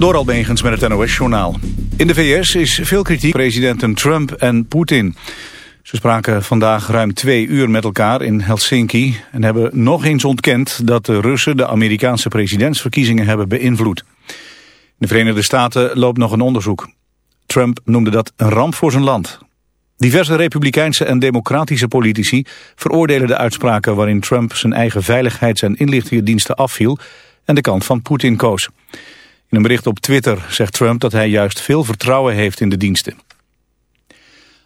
Door Albegens met het NOS-journaal. In de VS is veel kritiek op presidenten Trump en Poetin. Ze spraken vandaag ruim twee uur met elkaar in Helsinki... en hebben nog eens ontkend dat de Russen de Amerikaanse presidentsverkiezingen hebben beïnvloed. In de Verenigde Staten loopt nog een onderzoek. Trump noemde dat een ramp voor zijn land. Diverse republikeinse en democratische politici veroordelen de uitspraken... waarin Trump zijn eigen veiligheids- en inlichtingendiensten afviel... en de kant van Poetin koos. In een bericht op Twitter zegt Trump dat hij juist veel vertrouwen heeft in de diensten.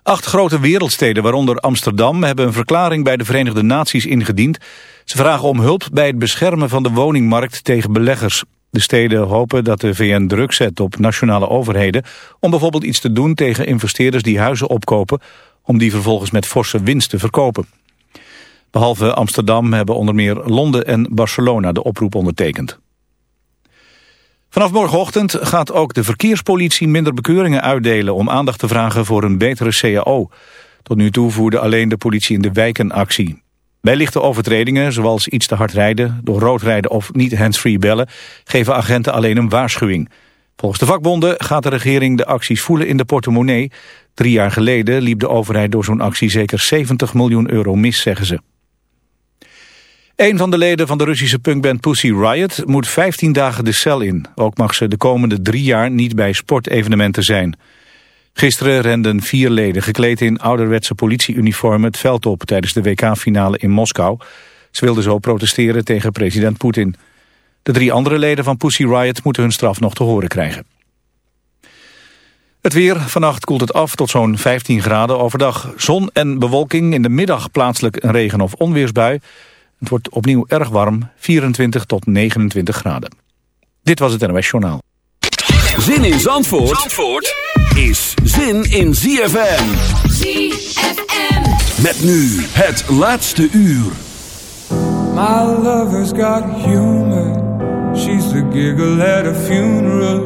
Acht grote wereldsteden, waaronder Amsterdam, hebben een verklaring bij de Verenigde Naties ingediend. Ze vragen om hulp bij het beschermen van de woningmarkt tegen beleggers. De steden hopen dat de VN druk zet op nationale overheden om bijvoorbeeld iets te doen tegen investeerders die huizen opkopen, om die vervolgens met forse winst te verkopen. Behalve Amsterdam hebben onder meer Londen en Barcelona de oproep ondertekend. Vanaf morgenochtend gaat ook de verkeerspolitie minder bekeuringen uitdelen... om aandacht te vragen voor een betere CAO. Tot nu toe voerde alleen de politie in de wijken actie. Bij lichte overtredingen, zoals iets te hard rijden, door rood rijden of niet handsfree bellen... geven agenten alleen een waarschuwing. Volgens de vakbonden gaat de regering de acties voelen in de portemonnee. Drie jaar geleden liep de overheid door zo'n actie zeker 70 miljoen euro mis, zeggen ze. Een van de leden van de Russische punkband Pussy Riot moet 15 dagen de cel in. Ook mag ze de komende drie jaar niet bij sportevenementen zijn. Gisteren renden vier leden gekleed in ouderwetse politieuniformen het veld op tijdens de WK-finale in Moskou. Ze wilden zo protesteren tegen president Poetin. De drie andere leden van Pussy Riot moeten hun straf nog te horen krijgen. Het weer, vannacht koelt het af tot zo'n 15 graden overdag. Zon en bewolking, in de middag plaatselijk een regen- of onweersbui. Het wordt opnieuw erg warm, 24 tot 29 graden. Dit was het NOS Journaal. Zin in Zandvoort, Zandvoort is zin in ZFM. ZFM. Met nu het laatste uur. My lover's got humor. She's the giggle at a funeral.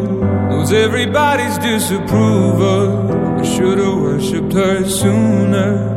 Knows everybody's disapproval. I should've worshipped her sooner.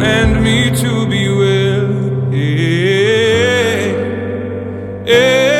command me to be well. Yeah. Amen.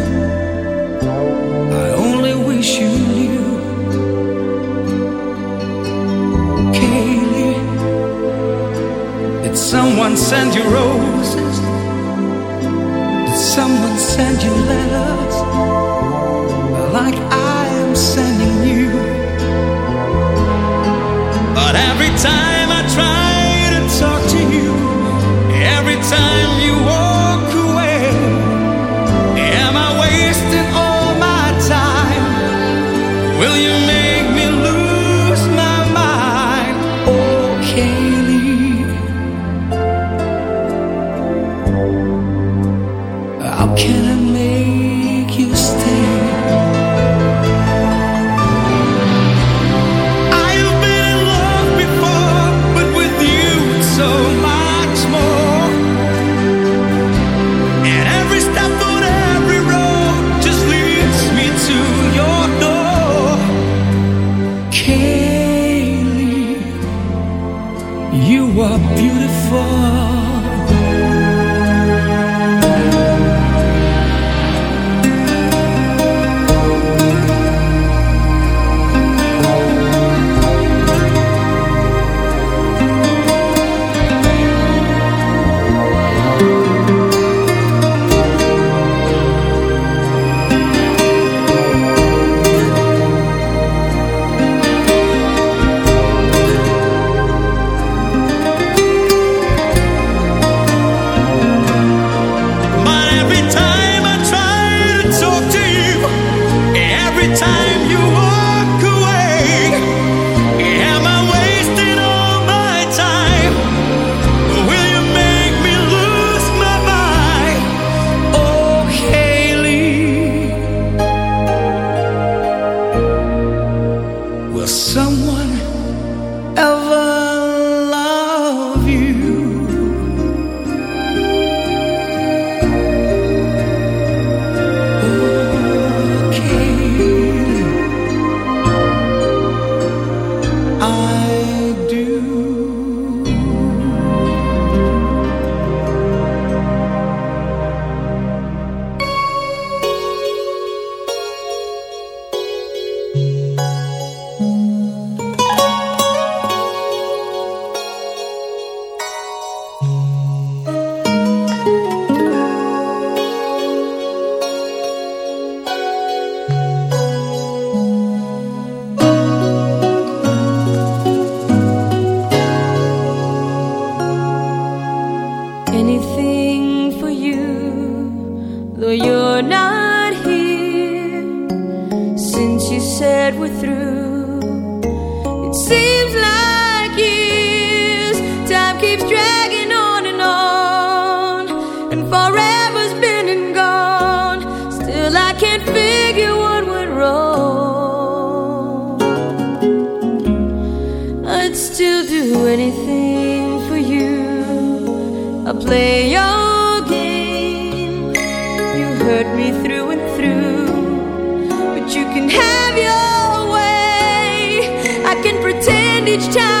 still do anything for you. I play your game. You hurt me through and through, but you can have your way. I can pretend each time.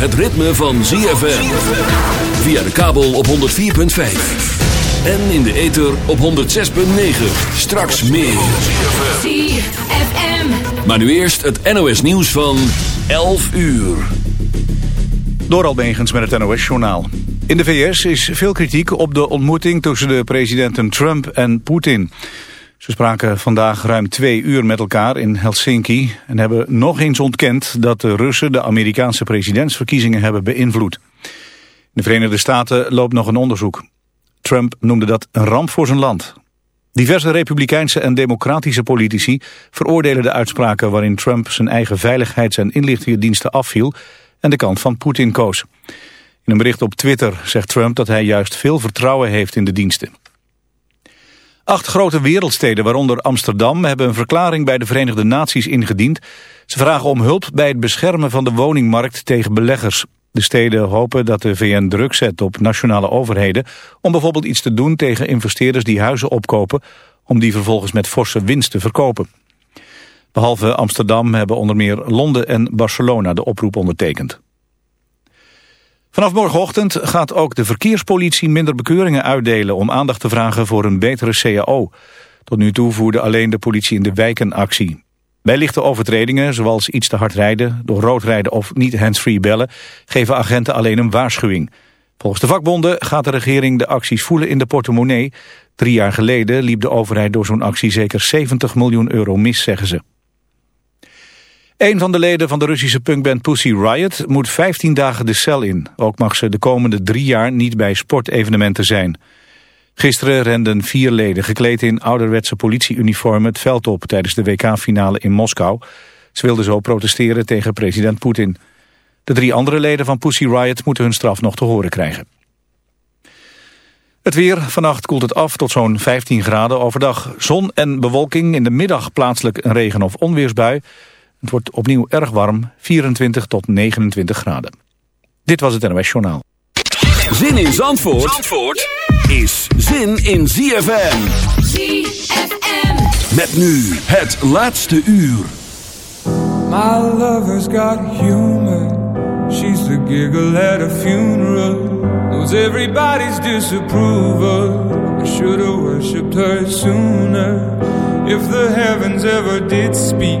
het ritme van ZFM. Via de kabel op 104.5. En in de ether op 106.9. Straks meer. ZFM. Maar nu eerst het NOS nieuws van 11 uur. Door Albegens met het NOS-journaal. In de VS is veel kritiek op de ontmoeting tussen de presidenten Trump en Poetin. Ze spraken vandaag ruim twee uur met elkaar in Helsinki... en hebben nog eens ontkend dat de Russen de Amerikaanse presidentsverkiezingen hebben beïnvloed. In de Verenigde Staten loopt nog een onderzoek. Trump noemde dat een ramp voor zijn land. Diverse republikeinse en democratische politici veroordelen de uitspraken waarin Trump zijn eigen veiligheids- en inlichtingendiensten afviel en de kant van Poetin koos. In een bericht op Twitter zegt Trump dat hij juist veel vertrouwen heeft in de diensten. Acht grote wereldsteden, waaronder Amsterdam, hebben een verklaring bij de Verenigde Naties ingediend. Ze vragen om hulp bij het beschermen van de woningmarkt tegen beleggers. De steden hopen dat de VN druk zet op nationale overheden om bijvoorbeeld iets te doen tegen investeerders die huizen opkopen om die vervolgens met forse winst te verkopen. Behalve Amsterdam hebben onder meer Londen en Barcelona de oproep ondertekend. Vanaf morgenochtend gaat ook de verkeerspolitie minder bekeuringen uitdelen om aandacht te vragen voor een betere CAO. Tot nu toe voerde alleen de politie in de wijken actie. Bij lichte overtredingen, zoals iets te hard rijden, door rood rijden of niet handsfree bellen, geven agenten alleen een waarschuwing. Volgens de vakbonden gaat de regering de acties voelen in de portemonnee. Drie jaar geleden liep de overheid door zo'n actie zeker 70 miljoen euro mis, zeggen ze. Een van de leden van de Russische punkband Pussy Riot moet 15 dagen de cel in. Ook mag ze de komende drie jaar niet bij sportevenementen zijn. Gisteren renden vier leden gekleed in ouderwetse politieuniformen het veld op tijdens de WK-finale in Moskou. Ze wilden zo protesteren tegen president Poetin. De drie andere leden van Pussy Riot moeten hun straf nog te horen krijgen. Het weer. Vannacht koelt het af tot zo'n 15 graden. Overdag zon en bewolking. In de middag plaatselijk een regen- of onweersbui. Het wordt opnieuw erg warm, 24 tot 29 graden. Dit was het NOS Journaal. Zin in Zandvoort, Zandvoort is zin in ZFM. ZFM. Met nu het laatste uur. My lover's got humor. She's the giggle at a funeral. Knows everybody's disapproval. I should have worshipped her sooner. If the heavens ever did speak,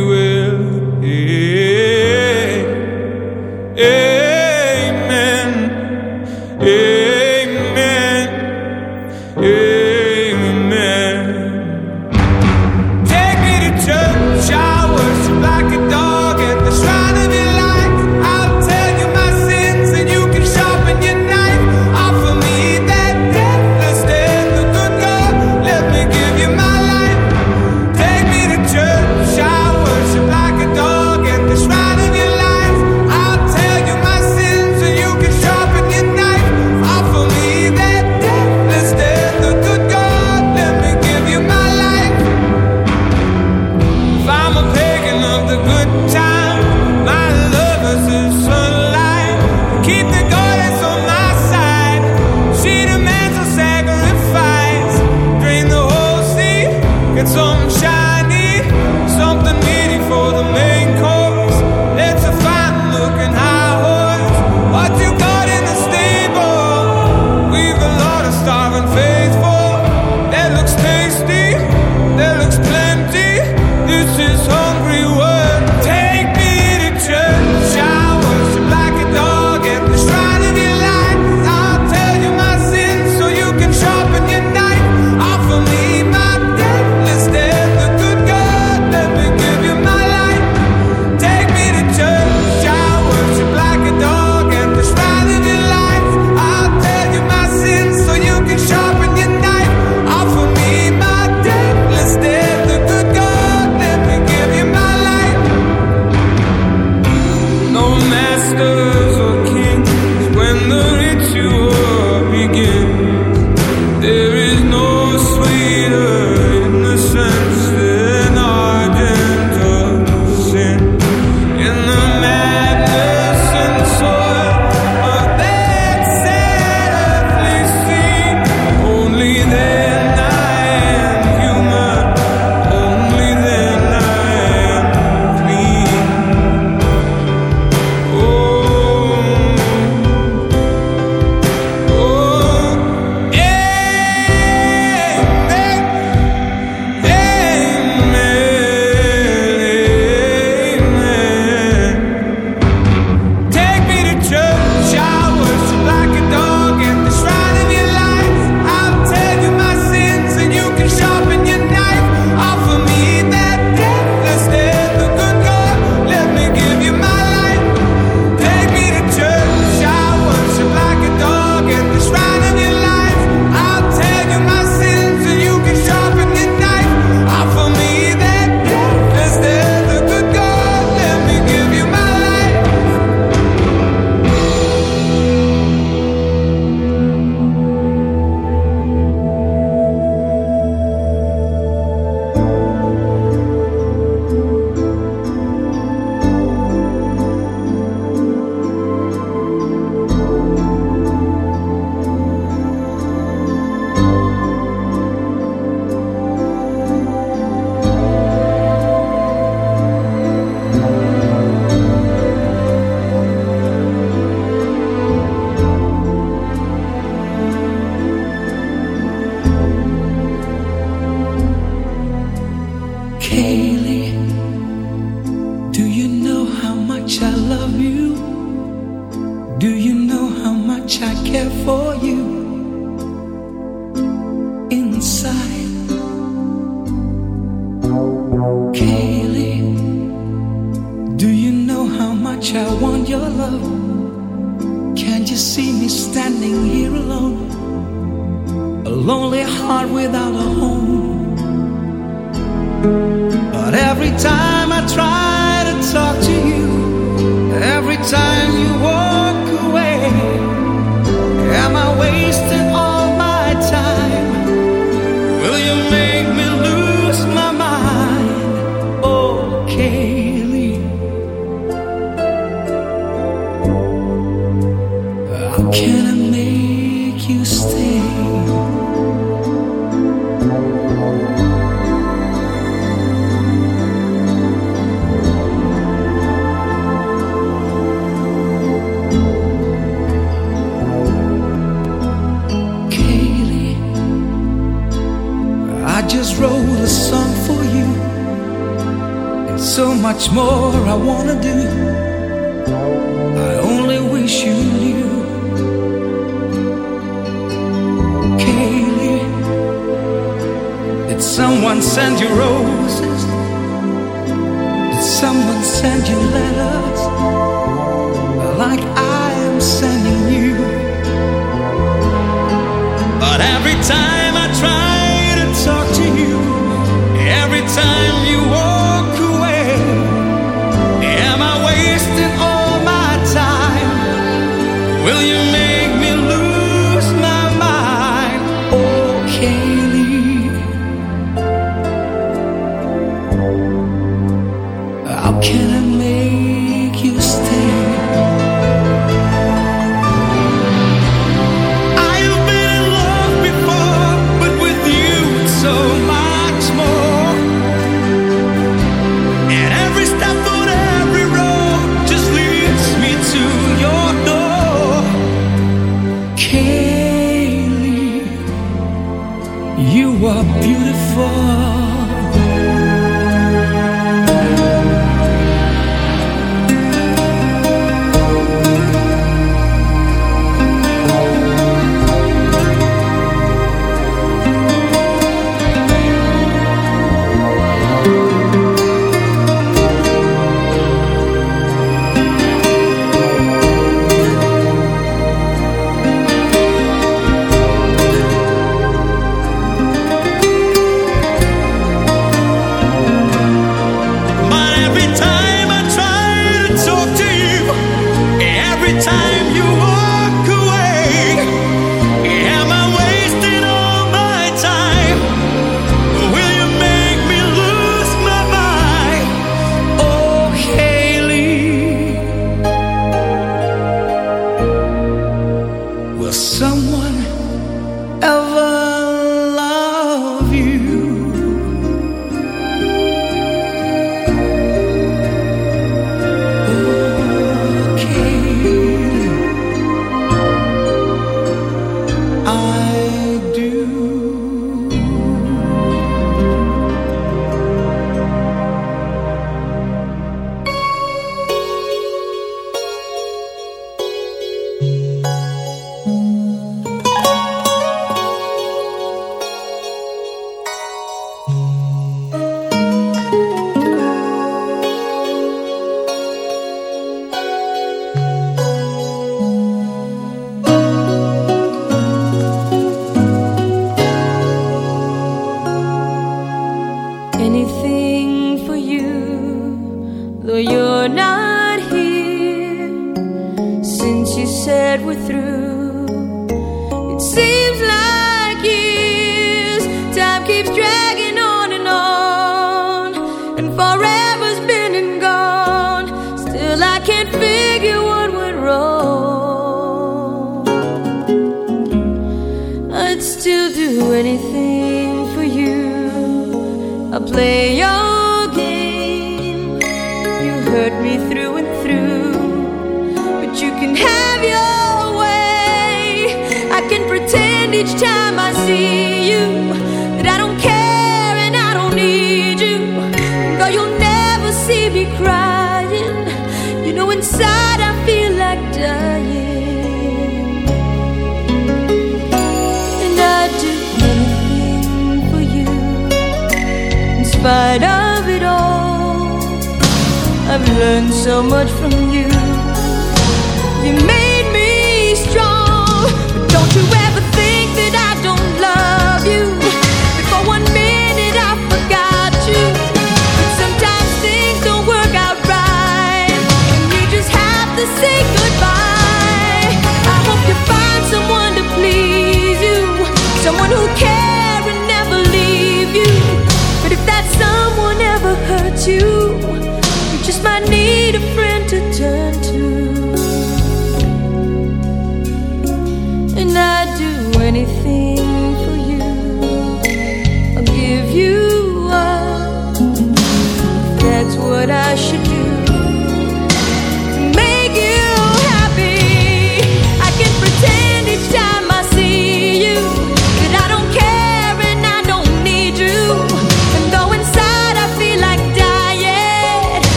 just have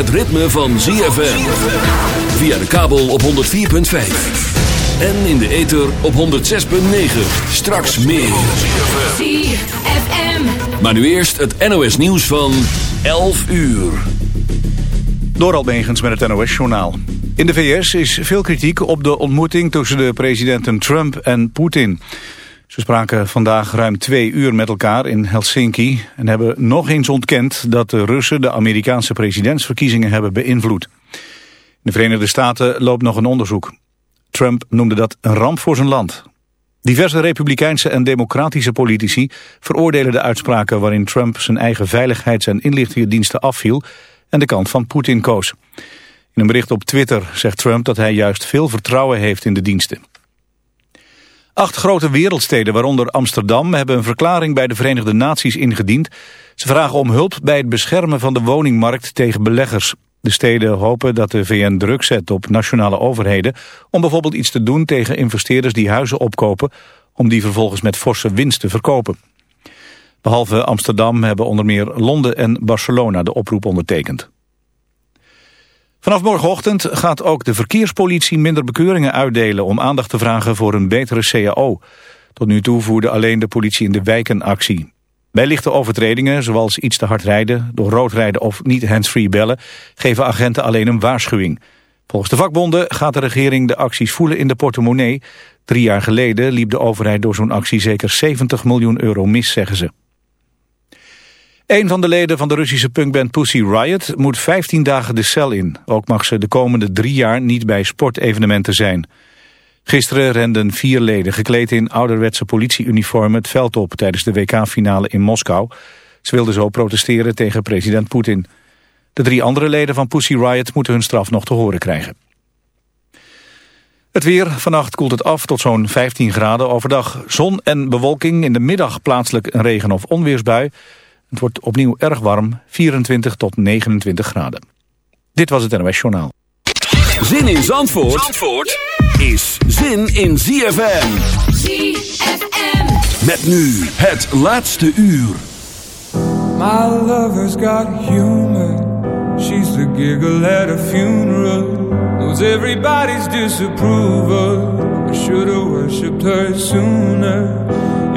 het ritme van ZFM. Via de kabel op 104.5. En in de ether op 106.9. Straks meer. ZFM. Maar nu eerst het NOS nieuws van 11 uur. Door Almegens met het NOS-journaal. In de VS is veel kritiek op de ontmoeting tussen de presidenten Trump en Poetin. Ze spraken vandaag ruim twee uur met elkaar in Helsinki... en hebben nog eens ontkend dat de Russen de Amerikaanse presidentsverkiezingen hebben beïnvloed. In de Verenigde Staten loopt nog een onderzoek. Trump noemde dat een ramp voor zijn land. Diverse republikeinse en democratische politici veroordelen de uitspraken... waarin Trump zijn eigen veiligheids- en inlichtingendiensten afviel... en de kant van Poetin koos. In een bericht op Twitter zegt Trump dat hij juist veel vertrouwen heeft in de diensten. Acht grote wereldsteden, waaronder Amsterdam, hebben een verklaring bij de Verenigde Naties ingediend. Ze vragen om hulp bij het beschermen van de woningmarkt tegen beleggers. De steden hopen dat de VN druk zet op nationale overheden om bijvoorbeeld iets te doen tegen investeerders die huizen opkopen om die vervolgens met forse winst te verkopen. Behalve Amsterdam hebben onder meer Londen en Barcelona de oproep ondertekend. Vanaf morgenochtend gaat ook de verkeerspolitie minder bekeuringen uitdelen om aandacht te vragen voor een betere CAO. Tot nu toe voerde alleen de politie in de wijken actie. Bij lichte overtredingen, zoals iets te hard rijden, door rood rijden of niet handsfree bellen, geven agenten alleen een waarschuwing. Volgens de vakbonden gaat de regering de acties voelen in de portemonnee. Drie jaar geleden liep de overheid door zo'n actie zeker 70 miljoen euro mis, zeggen ze. Een van de leden van de Russische punkband Pussy Riot moet 15 dagen de cel in. Ook mag ze de komende drie jaar niet bij sportevenementen zijn. Gisteren renden vier leden gekleed in ouderwetse politieuniformen het veld op tijdens de WK-finale in Moskou. Ze wilden zo protesteren tegen president Poetin. De drie andere leden van Pussy Riot moeten hun straf nog te horen krijgen. Het weer. Vannacht koelt het af tot zo'n 15 graden. Overdag zon en bewolking. In de middag plaatselijk een regen- of onweersbui. Het wordt opnieuw erg warm, 24 tot 29 graden. Dit was het NOS Journaal. Zin in Zandvoort, Zandvoort is zin in ZFM. ZFM. Met nu het laatste uur. My lover's got humor. She's the giggle at a funeral. Knows everybody's disapproval. I should have worshipped her sooner.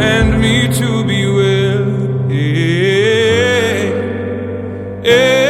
Command me to be well. Yeah. Amen.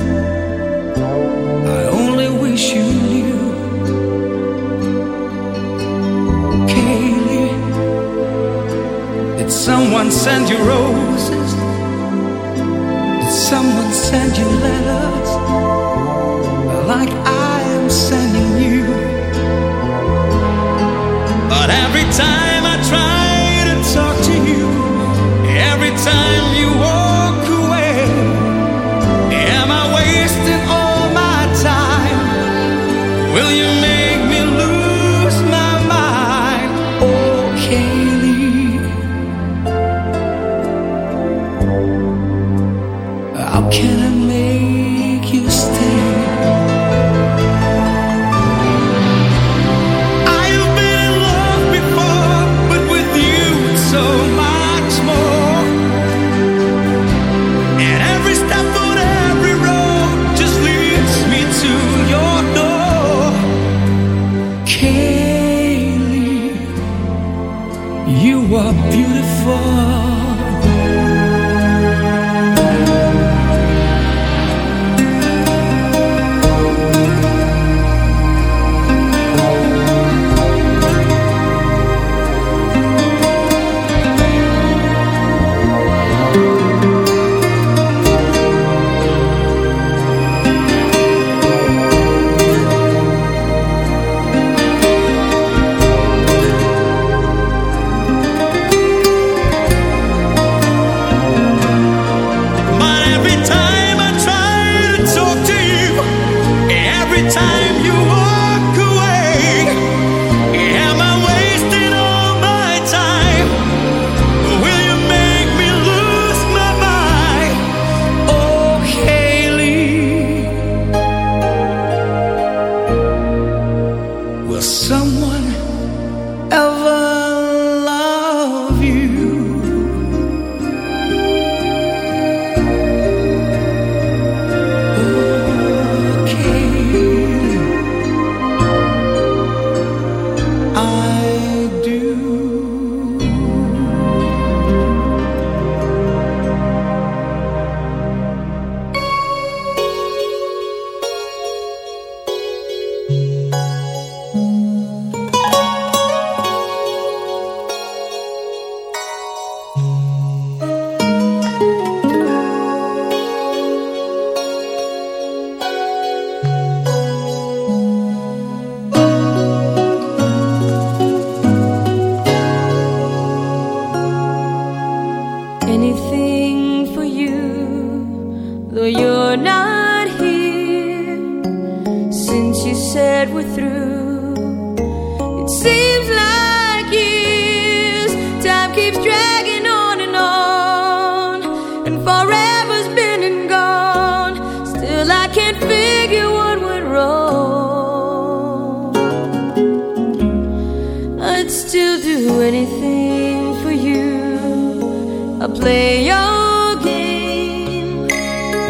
play your game.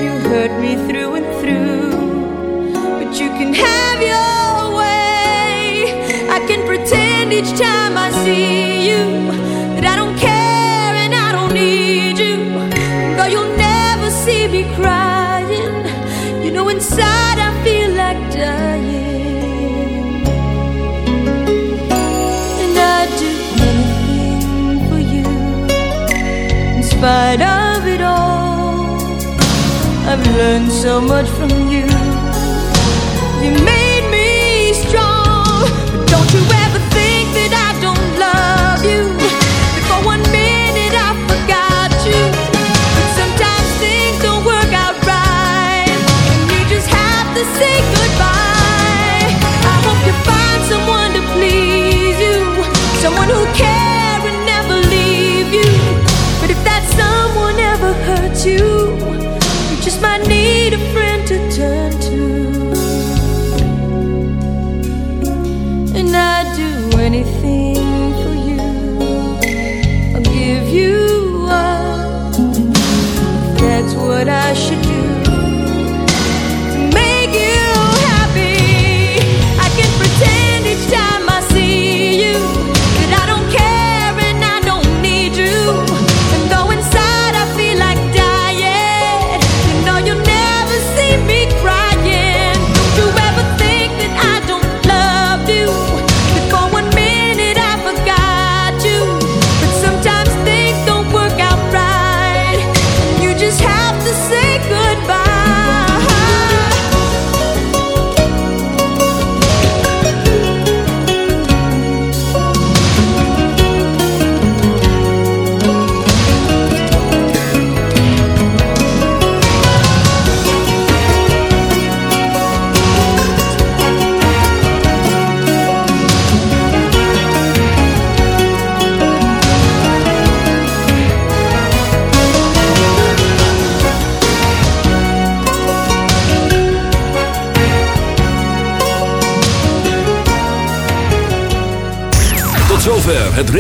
You hurt me through and through, but you can have. Learned so much from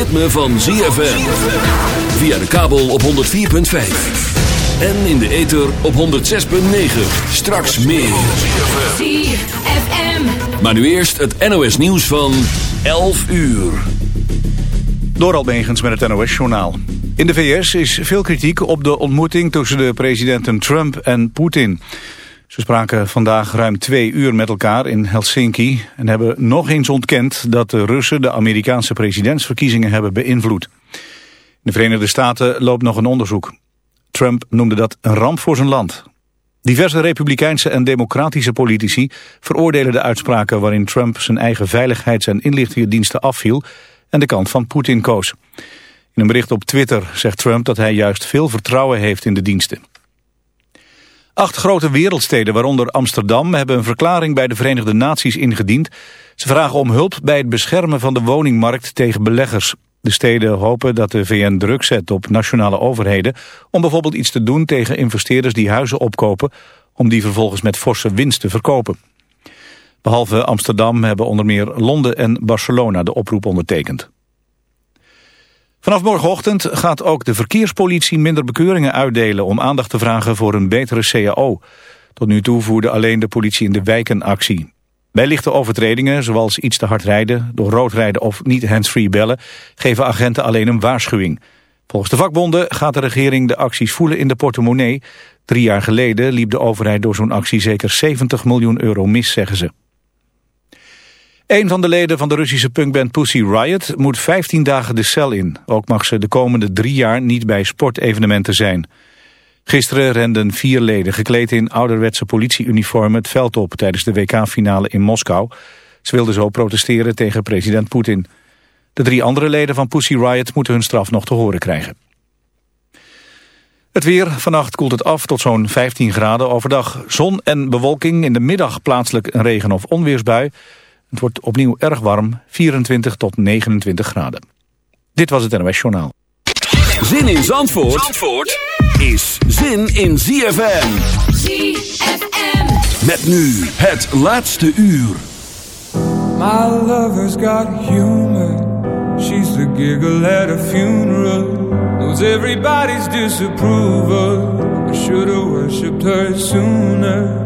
ritme van ZFM. Via de kabel op 104.5. En in de ether op 106.9. Straks meer. ZFM. Maar nu eerst het NOS nieuws van 11 uur. Door Almegens met het NOS-journaal. In de VS is veel kritiek op de ontmoeting tussen de presidenten Trump en Poetin. Ze spraken vandaag ruim twee uur met elkaar in Helsinki... en hebben nog eens ontkend dat de Russen de Amerikaanse presidentsverkiezingen hebben beïnvloed. In de Verenigde Staten loopt nog een onderzoek. Trump noemde dat een ramp voor zijn land. Diverse republikeinse en democratische politici veroordelen de uitspraken waarin Trump zijn eigen veiligheids- en inlichtingendiensten afviel en de kant van Poetin koos. In een bericht op Twitter zegt Trump dat hij juist veel vertrouwen heeft in de diensten. Acht grote wereldsteden, waaronder Amsterdam, hebben een verklaring bij de Verenigde Naties ingediend. Ze vragen om hulp bij het beschermen van de woningmarkt tegen beleggers. De steden hopen dat de VN druk zet op nationale overheden om bijvoorbeeld iets te doen tegen investeerders die huizen opkopen om die vervolgens met forse winst te verkopen. Behalve Amsterdam hebben onder meer Londen en Barcelona de oproep ondertekend. Vanaf morgenochtend gaat ook de verkeerspolitie minder bekeuringen uitdelen om aandacht te vragen voor een betere CAO. Tot nu toe voerde alleen de politie in de wijken actie. Bij lichte overtredingen, zoals iets te hard rijden, door rood rijden of niet handsfree bellen, geven agenten alleen een waarschuwing. Volgens de vakbonden gaat de regering de acties voelen in de portemonnee. Drie jaar geleden liep de overheid door zo'n actie zeker 70 miljoen euro mis, zeggen ze. Een van de leden van de Russische punkband Pussy Riot moet 15 dagen de cel in. Ook mag ze de komende drie jaar niet bij sportevenementen zijn. Gisteren renden vier leden gekleed in ouderwetse politieuniformen het veld op tijdens de WK-finale in Moskou. Ze wilden zo protesteren tegen president Poetin. De drie andere leden van Pussy Riot moeten hun straf nog te horen krijgen. Het weer, vannacht koelt het af tot zo'n 15 graden overdag. Zon en bewolking, in de middag plaatselijk een regen- of onweersbui. Het wordt opnieuw erg warm, 24 tot 29 graden. Dit was het NOS Journaal. Zin in Zandvoort, Zandvoort is zin in ZFM. ZFM. Met nu het laatste uur. My lover's got humor. She's the giggle at a funeral. Knows everybody's disapproval. I should have worshipped her sooner.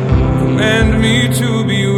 Command me to be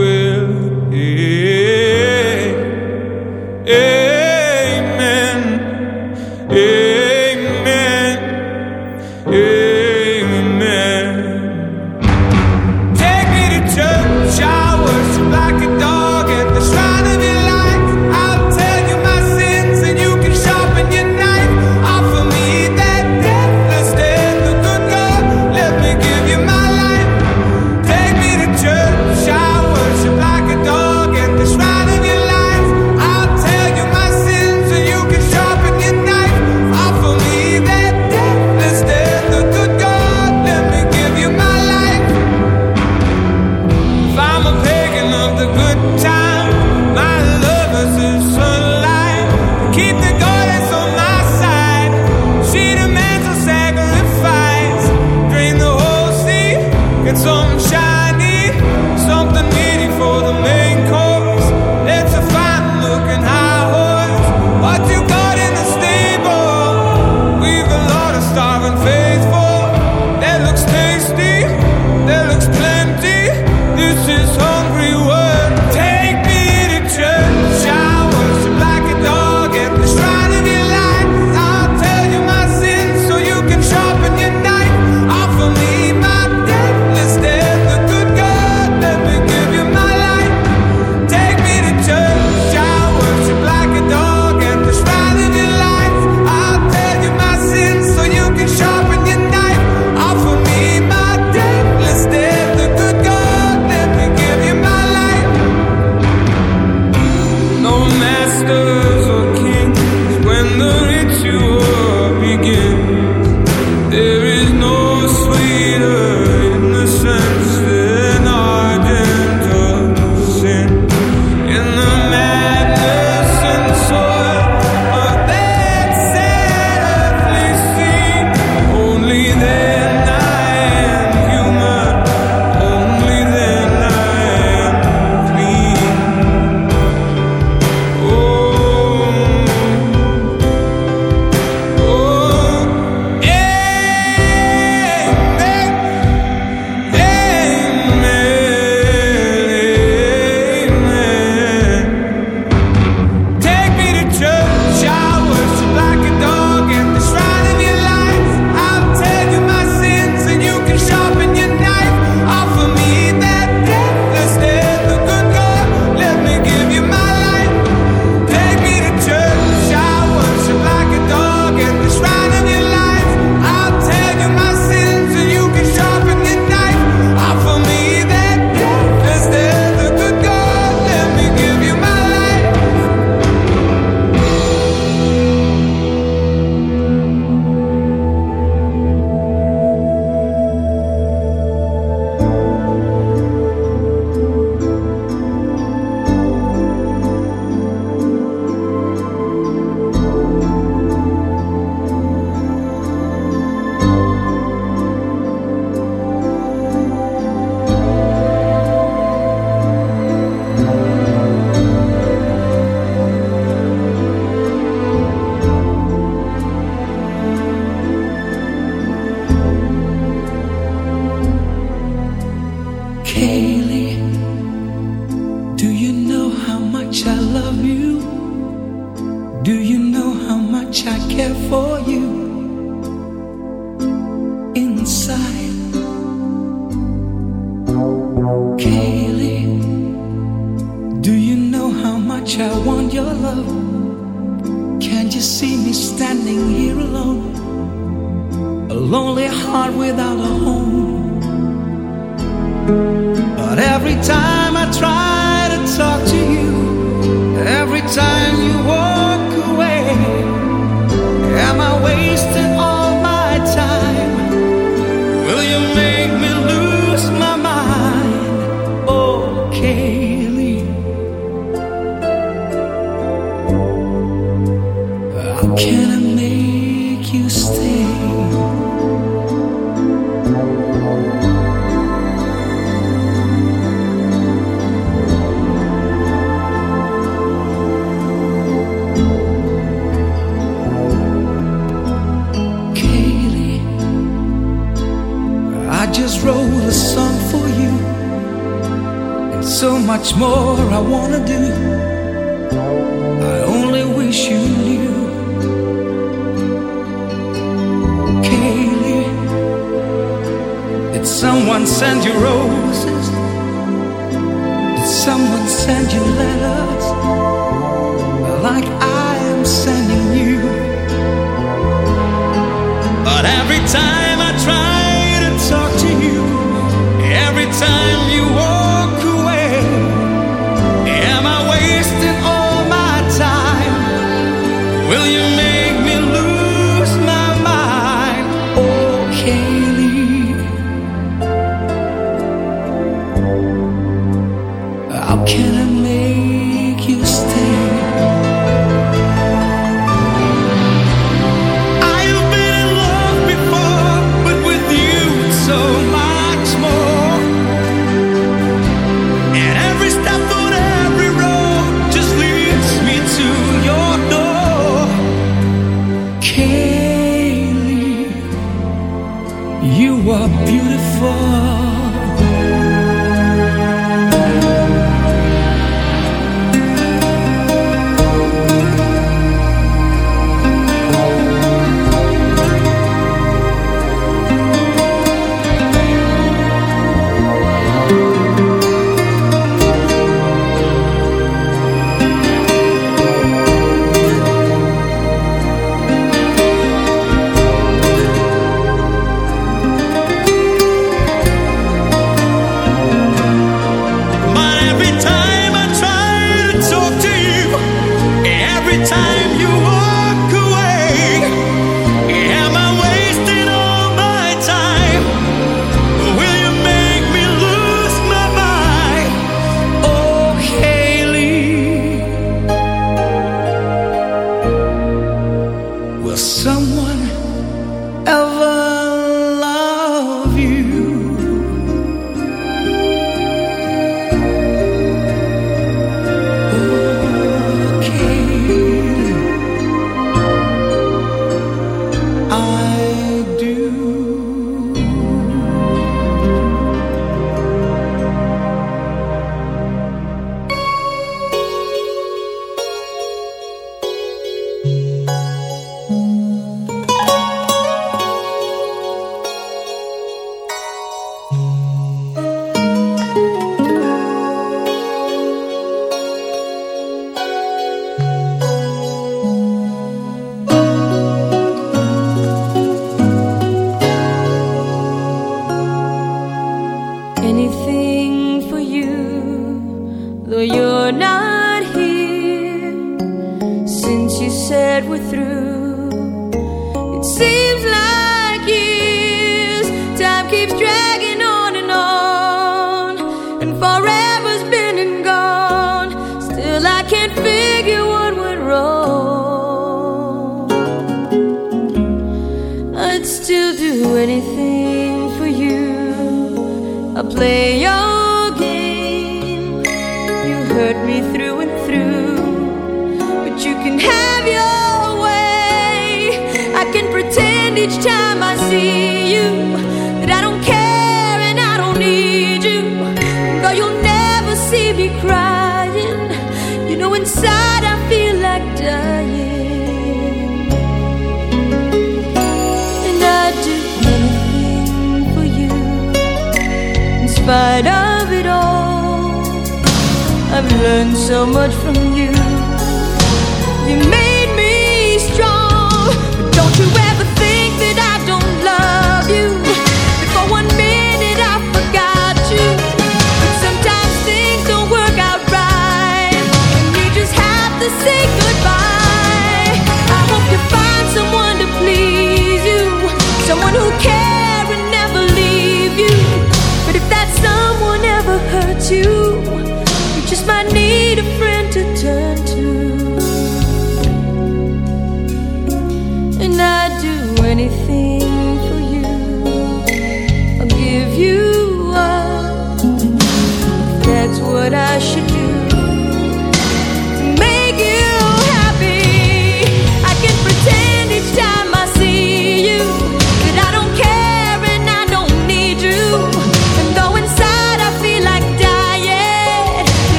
careful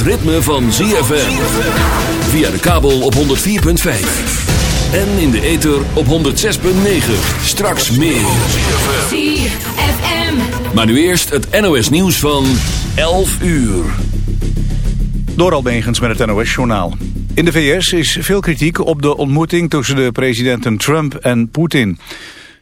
het ritme van ZFM. Via de kabel op 104.5. En in de ether op 106.9. Straks meer. ZFM. Maar nu eerst het NOS nieuws van 11 uur. Door Albegens met het NOS-journaal. In de VS is veel kritiek op de ontmoeting tussen de presidenten Trump en Poetin.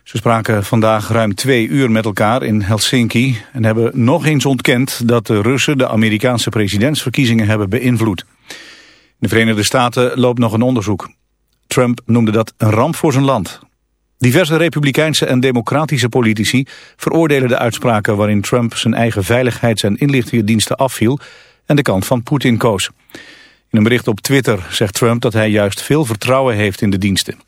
Ze spraken vandaag ruim twee uur met elkaar in Helsinki... en hebben nog eens ontkend dat de Russen de Amerikaanse presidentsverkiezingen hebben beïnvloed. In de Verenigde Staten loopt nog een onderzoek. Trump noemde dat een ramp voor zijn land. Diverse republikeinse en democratische politici veroordelen de uitspraken... waarin Trump zijn eigen veiligheids- en inlichtingendiensten afviel... en de kant van Poetin koos. In een bericht op Twitter zegt Trump dat hij juist veel vertrouwen heeft in de diensten.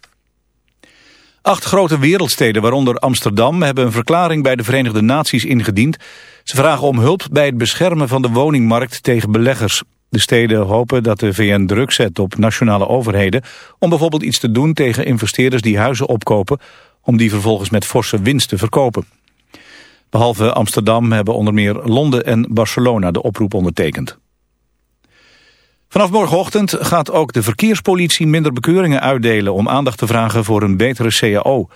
Acht grote wereldsteden, waaronder Amsterdam, hebben een verklaring bij de Verenigde Naties ingediend. Ze vragen om hulp bij het beschermen van de woningmarkt tegen beleggers. De steden hopen dat de VN druk zet op nationale overheden om bijvoorbeeld iets te doen tegen investeerders die huizen opkopen, om die vervolgens met forse winst te verkopen. Behalve Amsterdam hebben onder meer Londen en Barcelona de oproep ondertekend. Vanaf morgenochtend gaat ook de verkeerspolitie minder bekeuringen uitdelen om aandacht te vragen voor een betere CAO.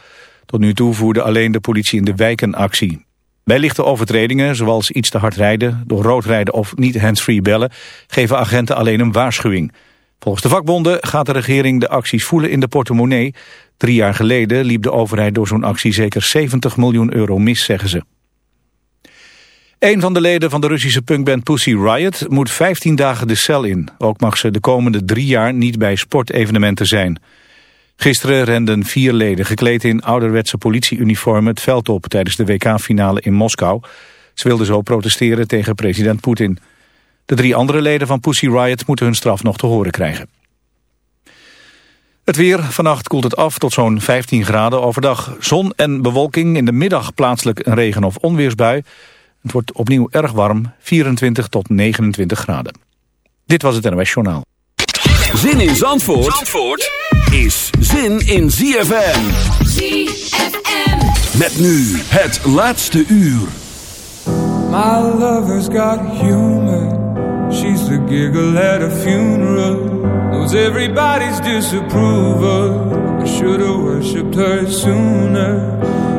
Tot nu toe voerde alleen de politie in de wijken actie. Bij lichte overtredingen, zoals iets te hard rijden, door rood rijden of niet handsfree bellen, geven agenten alleen een waarschuwing. Volgens de vakbonden gaat de regering de acties voelen in de portemonnee. Drie jaar geleden liep de overheid door zo'n actie zeker 70 miljoen euro mis, zeggen ze. Een van de leden van de Russische punkband Pussy Riot moet 15 dagen de cel in. Ook mag ze de komende drie jaar niet bij sportevenementen zijn. Gisteren renden vier leden gekleed in ouderwetse politieuniformen het veld op tijdens de WK-finale in Moskou. Ze wilden zo protesteren tegen president Poetin. De drie andere leden van Pussy Riot moeten hun straf nog te horen krijgen. Het weer, vannacht koelt het af tot zo'n 15 graden overdag. Zon en bewolking, in de middag plaatselijk een regen- of onweersbui. Het wordt opnieuw erg warm, 24 tot 29 graden. Dit was het NOS Journaal. Zin in Zandvoort, Zandvoort is zin in ZFM. ZFM. Met nu het laatste uur. My lover's got humor. She's the giggle at a funeral. Knows everybody's disapproval. I should have worshipped her sooner.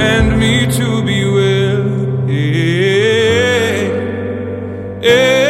and me to be with. Yeah. Yeah.